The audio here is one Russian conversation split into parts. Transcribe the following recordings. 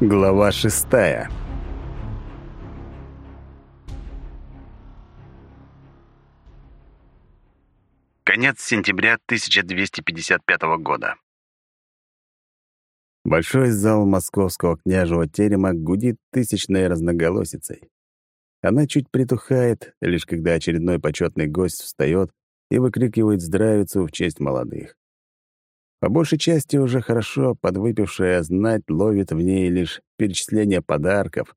Глава шестая. Конец сентября 1255 года. Большой зал московского княжего терема гудит тысячной разноголосицей. Она чуть притухает, лишь когда очередной почетный гость встает и выкрикивает здравицу в честь молодых. По большей части уже хорошо подвыпившая знать ловит в ней лишь перечисление подарков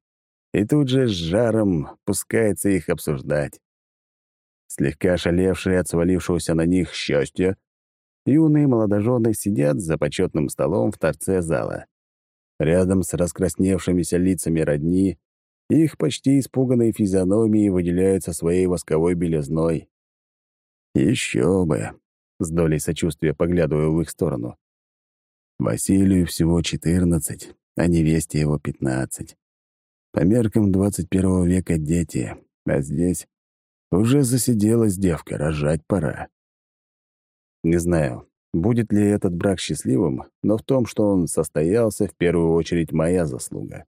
и тут же с жаром пускается их обсуждать. Слегка шалевшие от свалившегося на них счастья, юные молодожены сидят за почетным столом в торце зала. Рядом с раскрасневшимися лицами родни их почти испуганные физиономии выделяются своей восковой белизной. Еще бы! С долей сочувствия поглядываю в их сторону. Василию всего 14, а невесте его 15. По меркам 21 века дети, а здесь уже засиделась девка, рожать пора. Не знаю, будет ли этот брак счастливым, но в том, что он состоялся, в первую очередь моя заслуга.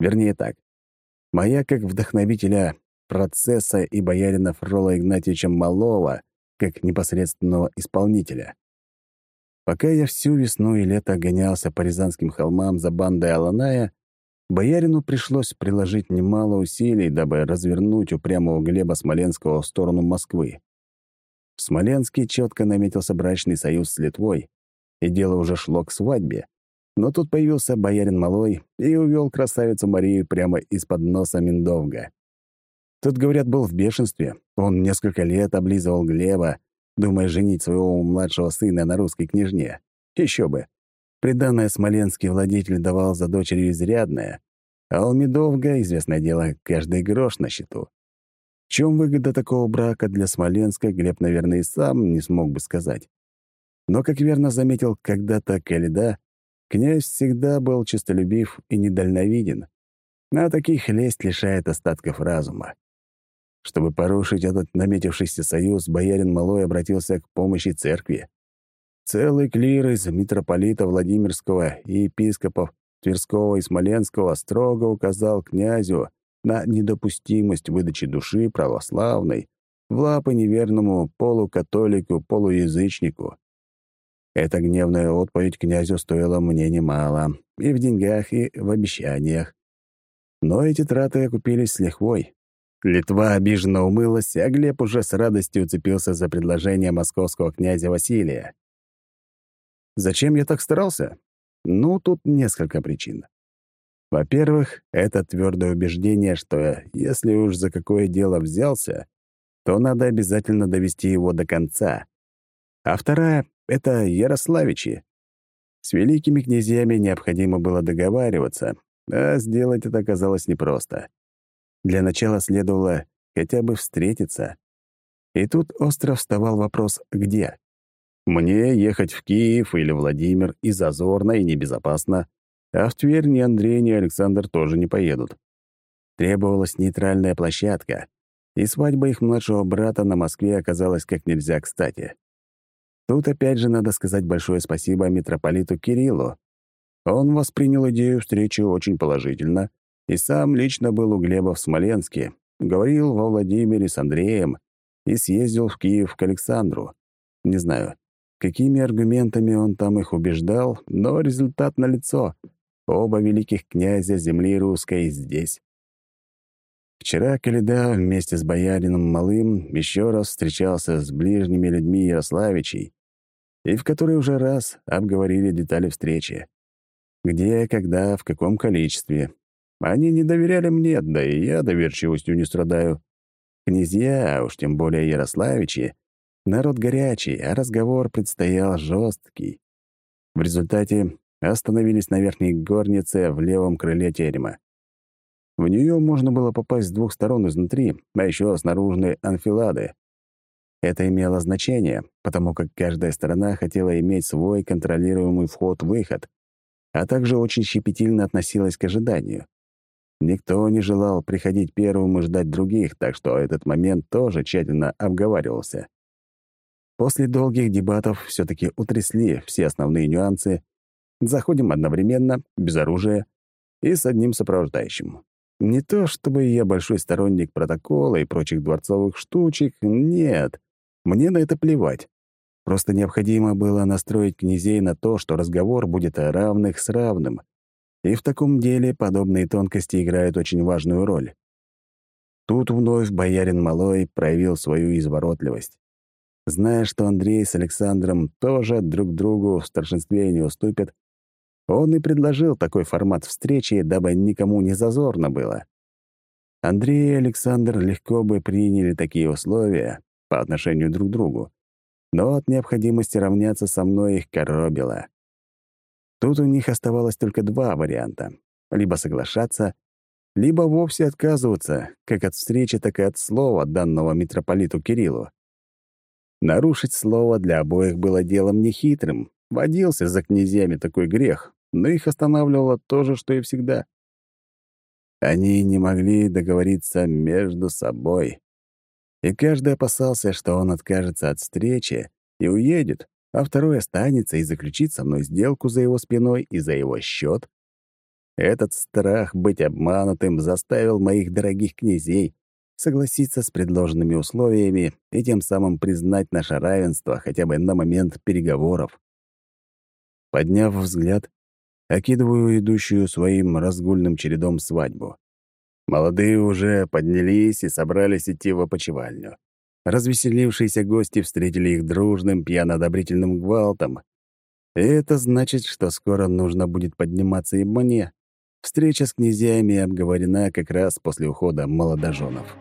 Вернее так, моя как вдохновителя процесса и боярина Фрола Игнатьевича Малова — как непосредственного исполнителя. Пока я всю весну и лето гонялся по Рязанским холмам за бандой Аланая, боярину пришлось приложить немало усилий, дабы развернуть упрямого Глеба Смоленского в сторону Москвы. В Смоленске четко наметился брачный союз с Литвой, и дело уже шло к свадьбе. Но тут появился боярин Малой и увел красавицу Марию прямо из-под носа Миндовга. Тот, говорят, был в бешенстве. Он несколько лет облизывал Глеба, думая женить своего младшего сына на русской княжне. Еще бы. Приданное смоленский владетель давал за дочерью изрядное, а у Медовга, известное дело, каждый грош на счету. В чем выгода такого брака для Смоленска, Глеб, наверное, и сам не смог бы сказать. Но, как верно заметил когда-то Каледа, князь всегда был честолюбив и недальновиден, а таких лесть лишает остатков разума. Чтобы порушить этот наметившийся союз, боярин Малой обратился к помощи церкви. Целый клир из митрополита Владимирского и епископов Тверского и Смоленского строго указал князю на недопустимость выдачи души православной в лапы неверному полукатолику-полуязычнику. Эта гневная отповедь князю стоила мне немало, и в деньгах, и в обещаниях. Но эти траты окупились с лихвой. Литва обиженно умылась, а Глеб уже с радостью уцепился за предложение московского князя Василия. Зачем я так старался? Ну, тут несколько причин. Во-первых, это твердое убеждение, что если уж за какое дело взялся, то надо обязательно довести его до конца. А вторая — это Ярославичи. С великими князьями необходимо было договариваться, а сделать это оказалось непросто. Для начала следовало хотя бы встретиться. И тут остро вставал вопрос «где?». Мне ехать в Киев или Владимир и зазорно, и небезопасно, а в Тверь ни Андрей, ни Александр тоже не поедут. Требовалась нейтральная площадка, и свадьба их младшего брата на Москве оказалась как нельзя кстати. Тут опять же надо сказать большое спасибо митрополиту Кириллу. Он воспринял идею встречи очень положительно и сам лично был у Глеба в Смоленске, говорил во Владимире с Андреем и съездил в Киев к Александру. Не знаю, какими аргументами он там их убеждал, но результат налицо. Оба великих князя земли русской здесь. Вчера Каледа вместе с боярином Малым еще раз встречался с ближними людьми Ярославичей, и в который уже раз обговорили детали встречи. Где, когда, в каком количестве, они не доверяли мне, да и я доверчивостью не страдаю. Князья, а уж тем более Ярославичи, народ горячий, а разговор предстоял жесткий. В результате остановились на верхней горнице в левом крыле терема. В нее можно было попасть с двух сторон изнутри, а еще с наружной анфилады. Это имело значение, потому как каждая сторона хотела иметь свой контролируемый вход-выход, а также очень щепетильно относилась к ожиданию. Никто не желал приходить первым и ждать других, так что этот момент тоже тщательно обговаривался. После долгих дебатов все таки утрясли все основные нюансы. Заходим одновременно, без оружия. и с одним сопровождающим. Не то чтобы я большой сторонник протокола и прочих дворцовых штучек, нет, мне на это плевать. Просто необходимо было настроить князей на то, что разговор будет о равных с равным. И в таком деле подобные тонкости играют очень важную роль. Тут вновь боярин Малой проявил свою изворотливость. Зная, что Андрей с Александром тоже друг другу в старшинстве не уступят, он и предложил такой формат встречи, дабы никому не зазорно было. Андрей и Александр легко бы приняли такие условия по отношению друг к другу, но от необходимости равняться со мной их коробило. Тут у них оставалось только два варианта — либо соглашаться, либо вовсе отказываться, как от встречи, так и от слова данного митрополиту Кириллу. Нарушить слово для обоих было делом нехитрым. Водился за князьями такой грех, но их останавливало то же, что и всегда. Они не могли договориться между собой. И каждый опасался, что он откажется от встречи и уедет, а второй останется и заключит со мной сделку за его спиной и за его счет. Этот страх быть обманутым заставил моих дорогих князей согласиться с предложенными условиями и тем самым признать наше равенство хотя бы на момент переговоров. Подняв взгляд, окидываю идущую своим разгульным чередом свадьбу. Молодые уже поднялись и собрались идти в опочивальню. Развеселившиеся гости встретили их дружным пьяно-одобрительным гвалтом. И это значит, что скоро нужно будет подниматься и мне. Встреча с князьями обговорена как раз после ухода молодоженов.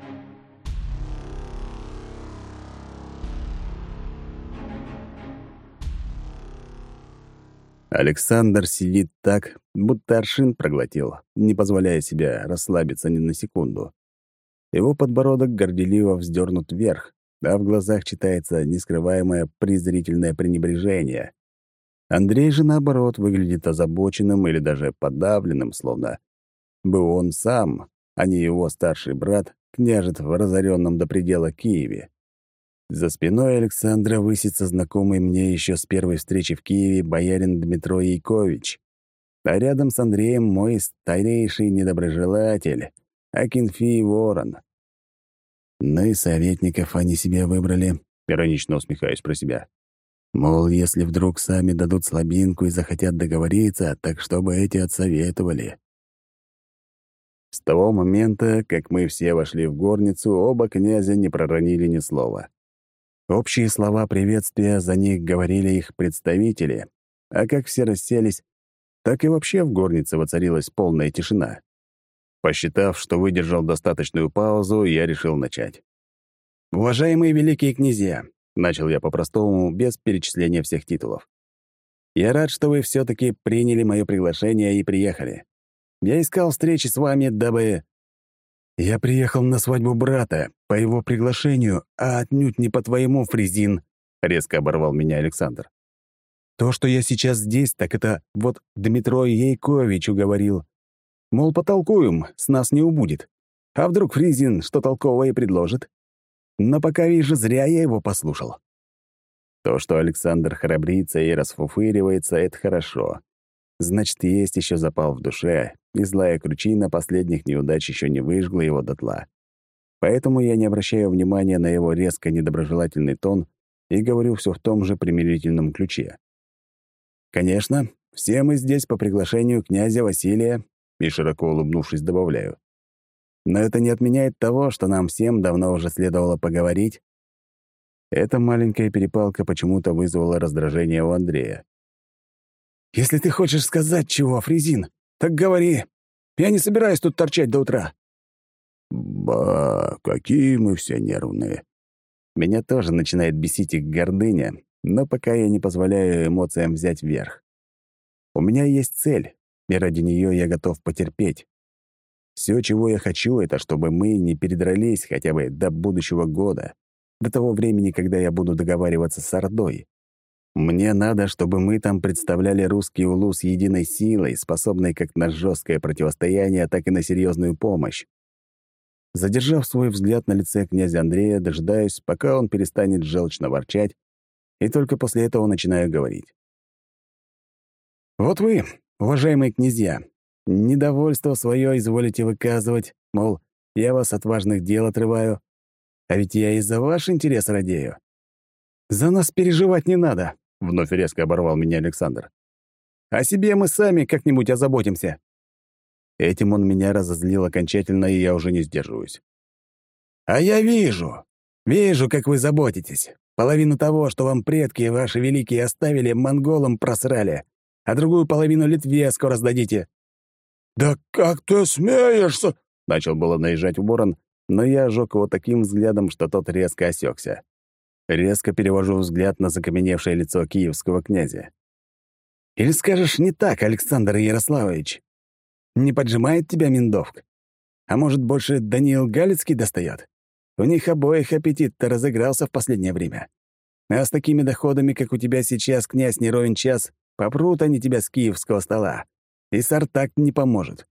Александр сидит так, будто аршин проглотил, не позволяя себе расслабиться ни на секунду. Его подбородок горделиво вздернут вверх, а в глазах читается нескрываемое презрительное пренебрежение. Андрей же, наоборот, выглядит озабоченным или даже подавленным, словно бы он сам, а не его старший брат, княжет в разоренном до предела Киеве. За спиной Александра высится знакомый мне еще с первой встречи в Киеве боярин Дмитро Яйкович. А рядом с Андреем мой старейший недоброжелатель, Акинфий Ворон. Ну и советников они себе выбрали, иронично усмехаюсь про себя. Мол, если вдруг сами дадут слабинку и захотят договориться, так чтобы эти отсоветовали. С того момента, как мы все вошли в горницу, оба князя не проронили ни слова. Общие слова приветствия за них говорили их представители, а как все расселись, так и вообще в горнице воцарилась полная тишина. Посчитав, что выдержал достаточную паузу, я решил начать. «Уважаемые великие князья, Начал я по-простому, без перечисления всех титулов. «Я рад, что вы все таки приняли мое приглашение и приехали. Я искал встречи с вами, дабы...» «Я приехал на свадьбу брата, по его приглашению, а отнюдь не по твоему, Фризин», — резко оборвал меня Александр. «То, что я сейчас здесь, так это вот Дмитро Яйкович уговорил. Мол, потолкуем, с нас не убудет. А вдруг Фризин что толковое предложит? Но пока вижу, зря я его послушал. То, что Александр храбрится и расфуфыривается, — это хорошо. Значит, есть еще запал в душе, и злая кручина последних неудач еще не выжгла его дотла. Поэтому я не обращаю внимания на его резко недоброжелательный тон и говорю все в том же примирительном ключе. «Конечно, все мы здесь по приглашению князя Василия», и, широко улыбнувшись, добавляю. Но это не отменяет того, что нам всем давно уже следовало поговорить. Эта маленькая перепалка почему-то вызвала раздражение у Андрея. «Если ты хочешь сказать чего, Фризин, так говори. Я не собираюсь тут торчать до утра». «Ба, какие мы все нервные». Меня тоже начинает бесить их гордыня, но пока я не позволяю эмоциям взять верх. У меня есть цель, и ради нее я готов потерпеть. Все, чего я хочу, это чтобы мы не передрались хотя бы до будущего года, до того времени, когда я буду договариваться с Ордой. Мне надо, чтобы мы там представляли русский улус единой силой, способной как на жесткое противостояние, так и на серьезную помощь. Задержав свой взгляд на лице князя Андрея, дожидаюсь, пока он перестанет желчно ворчать, и только после этого начинаю говорить. «Вот вы, уважаемые князья, Недовольство свое изволите выказывать, мол, я вас от важных дел отрываю. А ведь я из-за ваш интерес радею. За нас переживать не надо, — вновь резко оборвал меня Александр. О себе мы сами как-нибудь озаботимся. Этим он меня разозлил окончательно, и я уже не сдерживаюсь. «А я вижу, вижу, как вы заботитесь. Половину того, что вам предки ваши великие оставили, монголам просрали, а другую половину Литве скоро сдадите». «Да как ты смеешься?» — начал было наезжать ворон, но я ожег его таким взглядом, что тот резко осекся. Резко перевожу взгляд на закаменевшее лицо киевского князя. «Или скажешь не так, Александр Ярославович? Не поджимает тебя Миндовк? А может, больше Даниил Галицкий достает? У них обоих аппетит-то разыгрался в последнее время. А с такими доходами, как у тебя сейчас, князь не ровен час, попрут они тебя с киевского стола. И Сартак не поможет.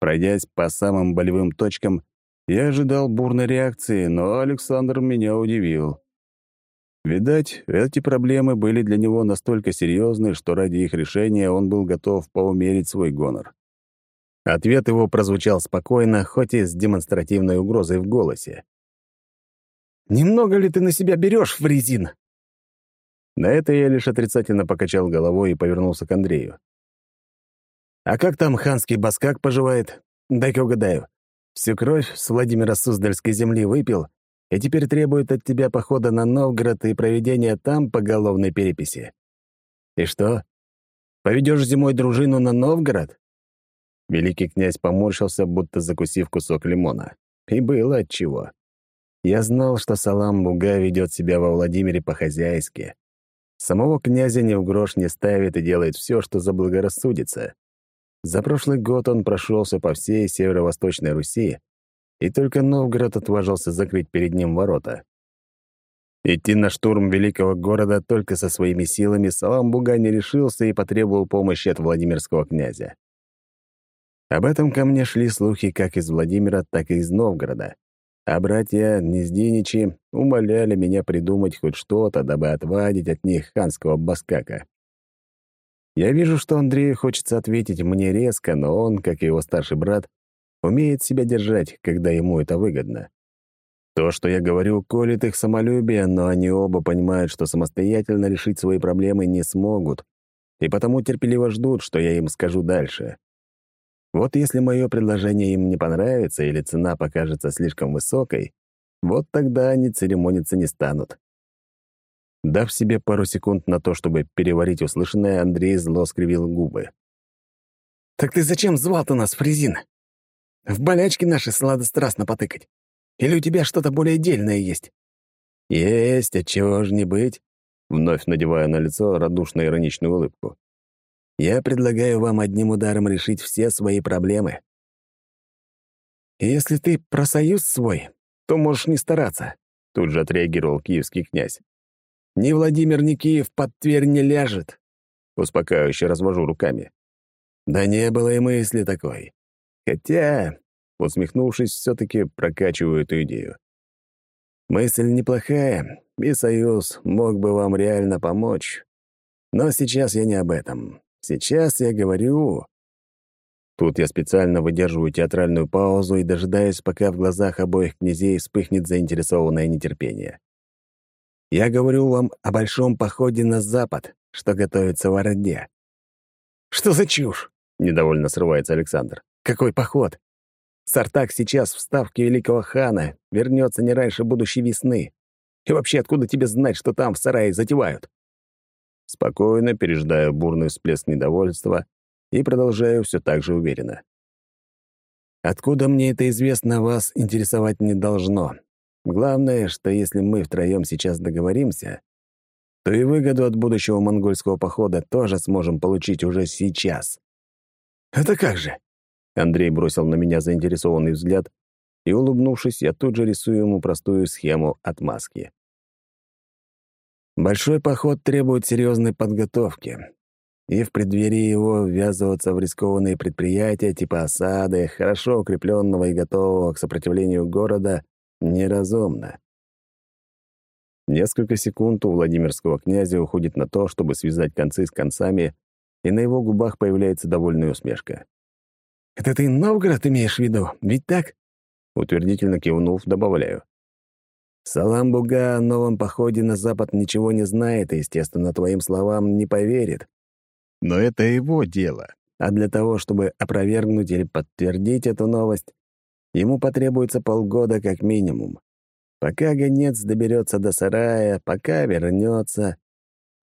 Пройдясь по самым болевым точкам, я ожидал бурной реакции, но Александр меня удивил. Видать, эти проблемы были для него настолько серьезны, что ради их решения он был готов поумерить свой гонор. Ответ его прозвучал спокойно, хоть и с демонстративной угрозой в голосе. «Немного ли ты на себя берешь, Фризин?» На это я лишь отрицательно покачал головой и повернулся к Андрею. «А как там ханский баскак поживает? Дай-ка угадаю. Всю кровь с Владимира Суздальской земли выпил и теперь требует от тебя похода на Новгород и проведения там поголовной переписи. И что? Поведешь зимой дружину на Новгород? Великий князь поморщился, будто закусив кусок лимона. И было отчего. Я знал, что Салам-Буга ведет себя во Владимире по-хозяйски. Самого князя ни в грош не ставит и делает все, что заблагорассудится. За прошлый год он прошелся по всей северо-восточной Руси, и только Новгород отважился закрыть перед ним ворота. Идти на штурм великого города только со своими силами Салам-Буга не решился и потребовал помощи от Владимирского князя. Об этом ко мне шли слухи как из Владимира, так и из Новгорода. А братья Нездиничи умоляли меня придумать хоть что-то, дабы отвадить от них ханского баскака. Я вижу, что Андрею хочется ответить мне резко, но он, как и его старший брат, умеет себя держать, когда ему это выгодно. То, что я говорю, колет их самолюбие, но они оба понимают, что самостоятельно решить свои проблемы не смогут, и потому терпеливо ждут, что я им скажу дальше. Вот если мое предложение им не понравится или цена покажется слишком высокой, вот тогда они церемониться не станут. Дав себе пару секунд на то, чтобы переварить услышанное, Андрей зло скривил губы. «Так ты зачем звал-то нас, Фрезин? В болячки наши сладострастно потыкать? Или у тебя что-то более дельное есть?» «Есть, отчего же не быть?» Вновь надевая на лицо радушно-ироничную улыбку. Я предлагаю вам одним ударом решить все свои проблемы. Если ты про союз свой, то можешь не стараться, тут же отреагировал киевский князь. Ни Владимир, ни Киев под Тверь не ляжет. Успокаивающе развожу руками. Да не было и мысли такой. Хотя, усмехнувшись, все-таки прокачиваю эту идею. Мысль неплохая, и союз мог бы вам реально помочь. Но сейчас я не об этом. Сейчас я говорю...» Тут я специально выдерживаю театральную паузу и дожидаюсь, пока в глазах обоих князей вспыхнет заинтересованное нетерпение. «Я говорю вам о большом походе на запад, что готовится в Орде». «Что за чушь?» — недовольно срывается Александр. «Какой поход? Сартак сейчас в ставке великого хана, вернется не раньше будущей весны. И вообще, откуда тебе знать, что там в сарае затевают?» Спокойно пережидаю бурный всплеск недовольства и продолжаю все так же уверенно. Откуда мне это известно, вас интересовать не должно. Главное, что если мы втроем сейчас договоримся, то и выгоду от будущего монгольского похода тоже сможем получить уже сейчас. «Это как же?» Андрей бросил на меня заинтересованный взгляд, и, улыбнувшись, я тут же рисую ему простую схему отмазки. Большой поход требует серьезной подготовки, и в преддверии его ввязываться в рискованные предприятия типа осады, хорошо укрепленного и готового к сопротивлению города, неразумно. Несколько секунд у Владимирского князя уходит на то, чтобы связать концы с концами, и на его губах появляется довольная усмешка. Это ты Новгород имеешь в виду, ведь так?» Утвердительно кивнув, добавляю. Салам-Буга о новом походе на запад ничего не знает и, естественно, твоим словам не поверит. Но это его дело. А для того, чтобы опровергнуть или подтвердить эту новость, ему потребуется полгода как минимум. Пока гонец доберется до сарая, пока вернется,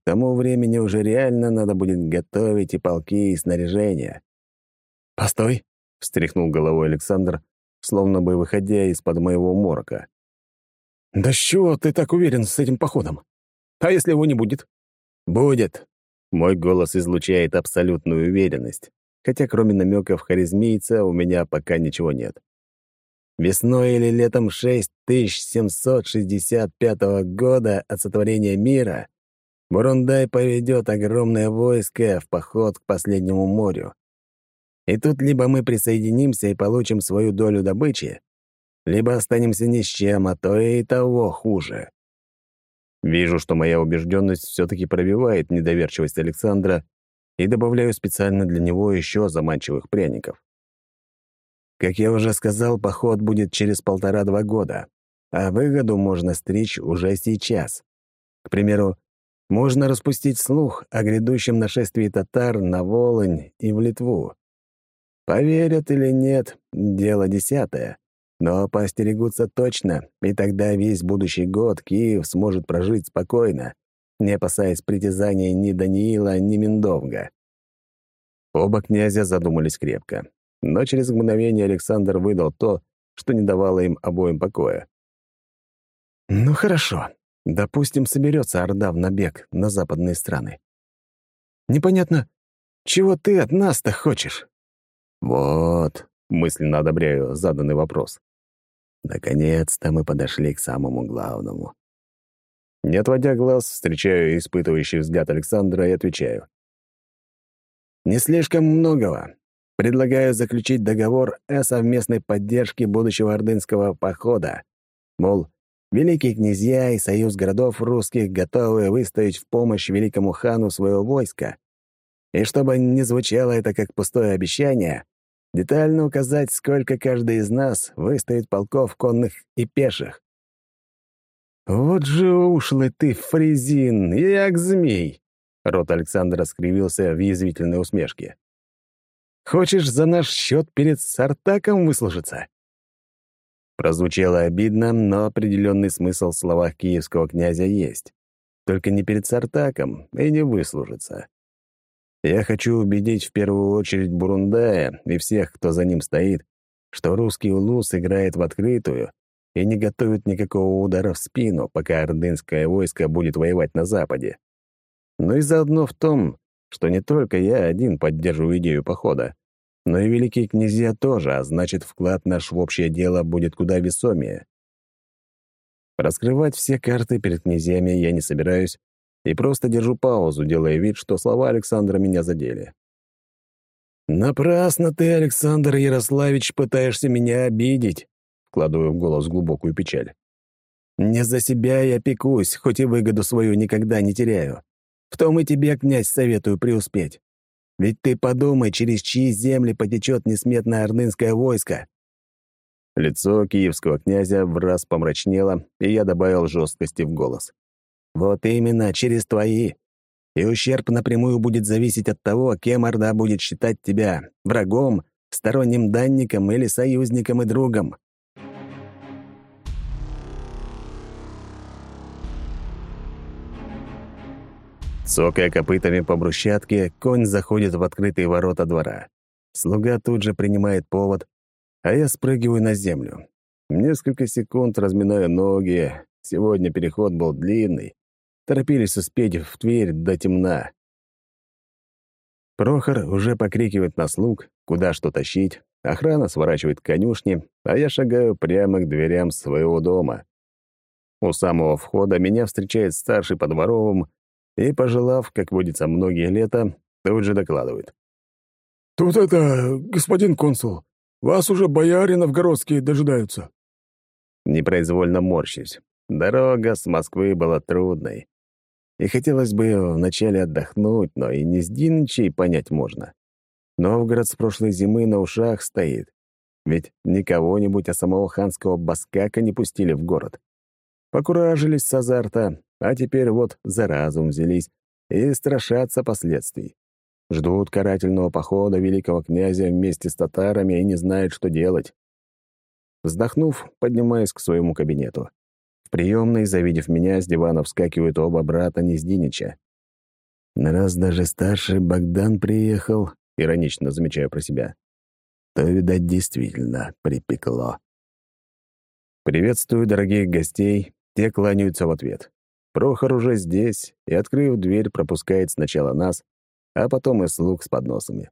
к тому времени уже реально надо будет готовить и полки, и снаряжение. «Постой!» — встряхнул головой Александр, словно бы выходя из-под моего морока. «Да с чего ты так уверен с этим походом? А если его не будет?» «Будет!» Мой голос излучает абсолютную уверенность, хотя кроме намеков харизмийца у меня пока ничего нет. Весной или летом 6765 года от сотворения мира Бурундай поведет огромное войско в поход к последнему морю. И тут либо мы присоединимся и получим свою долю добычи, либо останемся ни с чем, а то и того хуже. Вижу, что моя убежденность все-таки пробивает недоверчивость Александра и добавляю специально для него еще заманчивых пряников. Как я уже сказал, поход будет через полтора-два года, а выгоду можно стричь уже сейчас. К примеру, можно распустить слух о грядущем нашествии татар на Волынь и в Литву. Поверят или нет, дело десятое. Но поостерегутся точно, и тогда весь будущий год Киев сможет прожить спокойно, не опасаясь притязания ни Даниила, ни Миндовга. Оба князя задумались крепко, но через мгновение Александр выдал то, что не давало им обоим покоя. «Ну хорошо. Допустим, соберется Орда в набег на западные страны. Непонятно, чего ты от нас-то хочешь?» «Вот», — мысленно одобряю заданный вопрос. Наконец-то мы подошли к самому главному. Не отводя глаз, встречаю испытывающий взгляд Александра и отвечаю. «Не слишком многого. Предлагаю заключить договор о совместной поддержке будущего ордынского похода. Мол, великие князья и союз городов русских готовы выставить в помощь великому хану своего войска. И чтобы не звучало это как пустое обещание, детально указать, сколько каждый из нас выстоит полков конных и пеших. «Вот же ушлый ты, фрезин, як змей!» Рот Александра скривился в язвительной усмешке. «Хочешь за наш счет перед Сартаком выслужиться?» Прозвучало обидно, но определенный смысл в словах киевского князя есть. Только не перед Сартаком и не выслужиться. Я хочу убедить в первую очередь Бурундая и всех, кто за ним стоит, что русский улус играет в открытую и не готовит никакого удара в спину, пока ордынское войско будет воевать на Западе. Но и заодно в том, что не только я один поддерживаю идею похода, но и великие князья тоже, а значит, вклад наш в общее дело будет куда весомее. Раскрывать все карты перед князьями я не собираюсь, и просто держу паузу, делая вид, что слова Александра меня задели. «Напрасно ты, Александр Ярославич, пытаешься меня обидеть», вкладываю в голос глубокую печаль. «Не за себя я пекусь, хоть и выгоду свою никогда не теряю. В том и тебе, князь, советую преуспеть. Ведь ты подумай, через чьи земли потечет несметное ордынское войско». Лицо киевского князя в раз помрачнело, и я добавил жесткости в голос. Вот именно, через твои. И ущерб напрямую будет зависеть от того, кем Орда будет считать тебя — врагом, сторонним данником или союзником и другом. Цокая копытами по брусчатке, конь заходит в открытые ворота двора. Слуга тут же принимает повод, а я спрыгиваю на землю. Несколько секунд разминаю ноги. Сегодня переход был длинный, Торопились успеть в Тверь до темна. Прохор уже покрикивает на слуг, куда что тащить, охрана сворачивает к конюшне, а я шагаю прямо к дверям своего дома. У самого входа меня встречает старший по дворовым и, пожелав, как водится многие лета, тут же докладывает. «Тут это, господин консул, вас уже бояре новгородские дожидаются». Непроизвольно морщусь. Дорога с Москвы была трудной. И хотелось бы вначале отдохнуть, но и не с Динычей понять можно. Новгород с прошлой зимы на ушах стоит. Ведь не кого-нибудь, а самого ханского баскака не пустили в город. Покуражились с азарта, а теперь вот за разум взялись и страшатся последствий. Ждут карательного похода великого князя вместе с татарами и не знают, что делать. Вздохнув, поднимаюсь к своему кабинету. Приемной, завидев меня, с дивана вскакивают оба брата Нездинича. Раз даже старший Богдан приехал, иронично замечаю про себя, то, видать, действительно припекло. Приветствую дорогих гостей, те кланяются в ответ. Прохор уже здесь и, открыв дверь, пропускает сначала нас, а потом и слуг с подносами.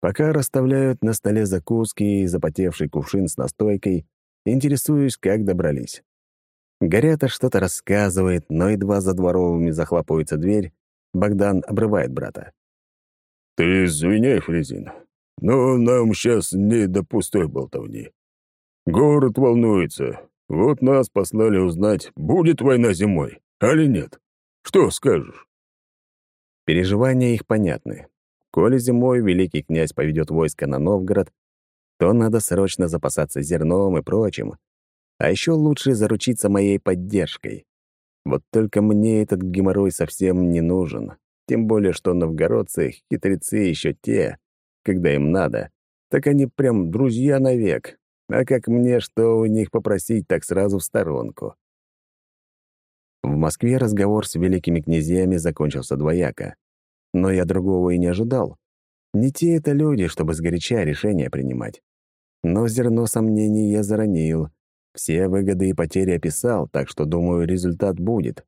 Пока расставляют на столе закуски и запотевший кувшин с настойкой, интересуюсь, как добрались. Горята что-то рассказывает, но едва за дворовыми захлопывается дверь, Богдан обрывает брата. «Ты извиняй, Фрезин, но нам сейчас не до пустой болтовни. Город волнуется. Вот нас послали узнать, будет война зимой, али нет. Что скажешь?» Переживания их понятны. Коли зимой великий князь поведет войско на Новгород, то надо срочно запасаться зерном и прочим. А еще лучше заручиться моей поддержкой. Вот только мне этот геморрой совсем не нужен. Тем более, что новгородцы — хитрецы еще те. Когда им надо, так они прям друзья навек. А как мне что у них попросить, так сразу в сторонку. В Москве разговор с великими князьями закончился двояко. Но я другого и не ожидал. Не те это люди, чтобы сгоряча решения принимать. Но зерно сомнений я заронил. Все выгоды и потери описал, так что, думаю, результат будет.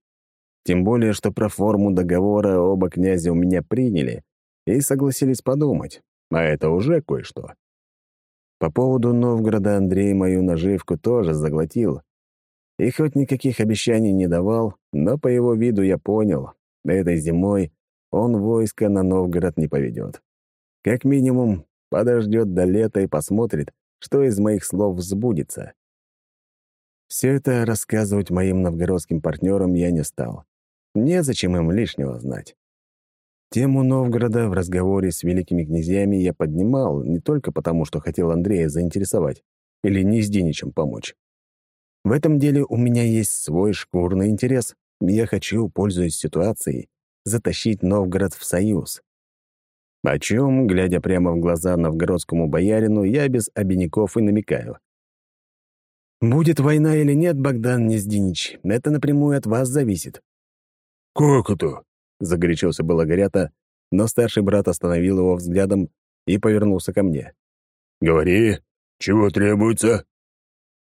Тем более, что про форму договора оба князя у меня приняли и согласились подумать, а это уже кое-что. По поводу Новгорода Андрей мою наживку тоже заглотил. И хоть никаких обещаний не давал, но по его виду я понял, этой зимой он войско на Новгород не поведет. Как минимум, подождет до лета и посмотрит, что из моих слов сбудется. Все это рассказывать моим новгородским партнерам я не стал. Незачем им лишнего знать. Тему Новгорода в разговоре с великими князьями я поднимал не только потому, что хотел Андрея заинтересовать или Нездиничем помочь. В этом деле у меня есть свой шкурный интерес. Я хочу, пользуясь ситуацией, затащить Новгород в союз. О чем, глядя прямо в глаза новгородскому боярину, я без обиняков и намекаю. «Будет война или нет, Богдан Нездинич, это напрямую от вас зависит». «Как это?» — загорячился было Горята, но старший брат остановил его взглядом и повернулся ко мне. «Говори, чего требуется?»